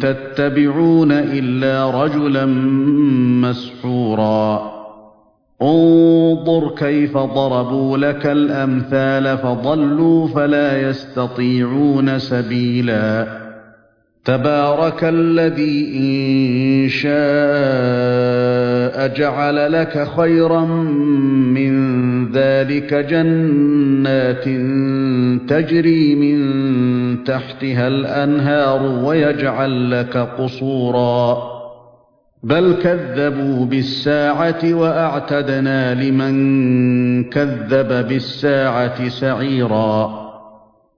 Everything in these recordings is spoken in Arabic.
تتبعون إلا رجلا مسحورا. انظر كيف ضربوا لك الأمثال فضلوا فلا يستطيعون سبيلا. تبارك الذي إن شاء جعل لك خيرا من ذلك جنات تجري من تحتها الأنهار ويجعل لك قصورا. بل كذبوا بالساعة وأعتدنا لمن كذب بالساعة سعيرا.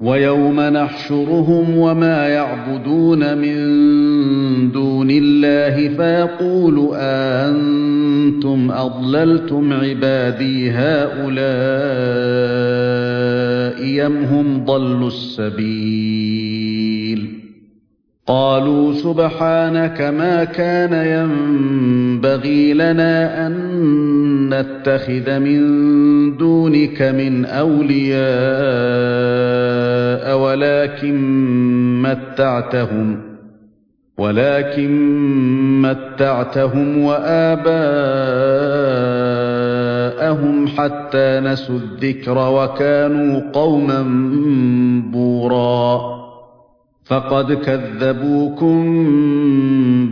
ويوم نحشرهم وما يعبدون من دون الله فيقول أنتم أضللتم عبادي هؤلاء أم هم ضلوا السبيل؟ قالوا سبحانك ما كان ينبغي لنا أن نتخذ من دونك من أولياء ولكن متعتهم ولكن متعتهم وآباءهم حتى نسوا الذكر وكانوا قوما بورا. فقد كذبوكم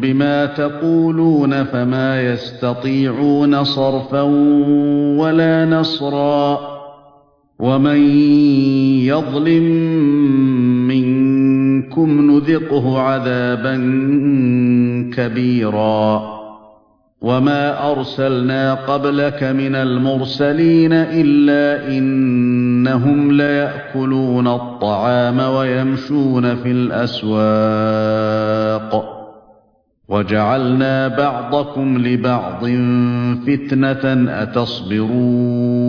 بما تقولون فما يستطيعون صرفا ولا نصرا. ومن يظلم منكم نذقه عذابا كبيرا وما ارسلنا قبلك من المرسلين الا انهم لياكلون الطعام ويمشون في الاسواق وجعلنا بعضكم لبعض فتنه اتصبرون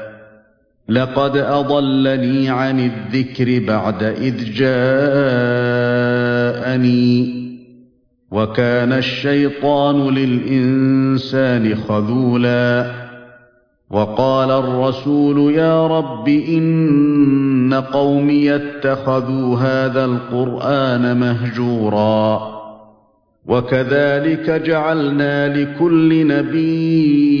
لقد أضلني عن الذكر بعد إذ جاءني. وكان الشيطان للإنسان خذولا. وقال الرسول يا رب إن قومي اتخذوا هذا القرآن مهجورا. وكذلك جعلنا لكل نبي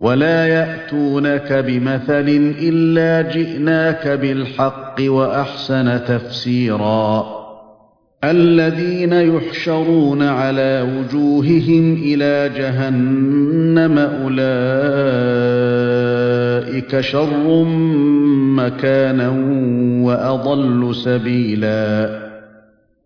ولا ياتونك بمثل الا جئناك بالحق واحسن تفسيرا الذين يحشرون على وجوههم إلى جهنم اولئك شر مكانا واضل سبيلا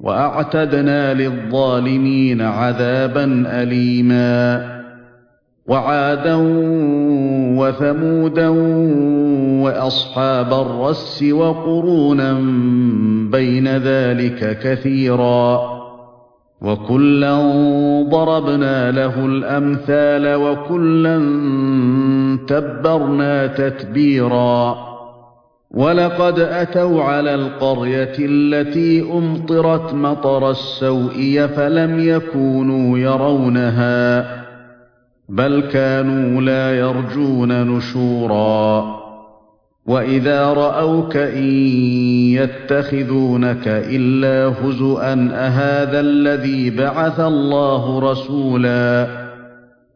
وأعتدنا للظالمين عذابا أليما وعادا وثمودا وأصحاب الرس وقرونا بين ذلك كثيرا وكلا ضربنا له الأمثال وكلا تبرنا تتبيرا ولقد أتوا على القرية التي أمطرت مطر السوء فلم يكونوا يرونها بل كانوا لا يرجون نشورا. وإذا رأوك إن يتخذونك إلا هزءا أهذا الذي بعث الله رسولا؟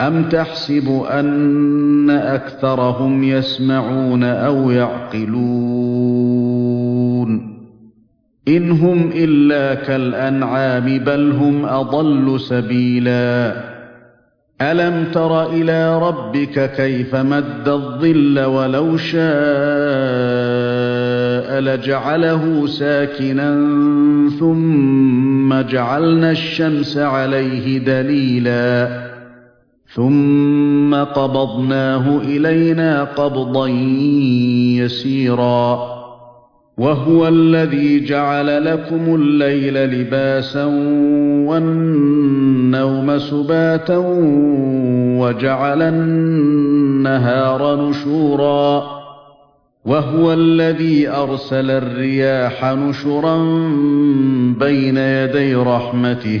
أم تحسب أن أكثرهم يسمعون أو يعقلون؟ إن هم إلا كالأنعام بل هم أضل سبيلا. ألم تر إلى ربك كيف مد الظل ولو شاء لجعله ساكنا ثم جعلنا الشمس عليه دليلا؟ ثم قبضناه إلينا قبضا يسيرا. وهو الذي جعل لكم الليل لباسا والنوم سباتا وجعل النهار نشورا. وهو الذي أرسل الرياح نشرا بين يدي رحمته.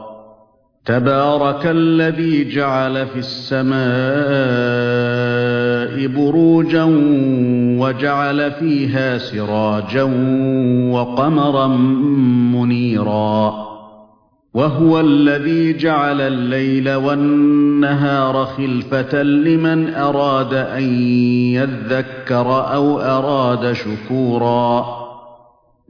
تبارك الذي جعل في السماء بروجا وجعل فيها سراجا وقمرا منيرا. وهو الذي جعل الليل والنهار خلفة لمن أراد أن يذكر أو أراد شكورا.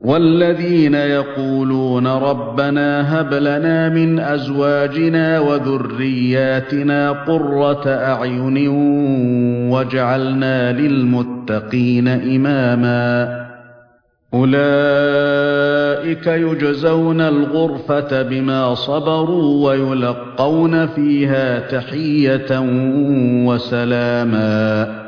والذين يقولون ربنا هب لنا من أزواجنا وذرياتنا قرة أعين واجعلنا للمتقين إماما. أولئك يجزون الغرفة بما صبروا ويلقون فيها تحية وسلاما.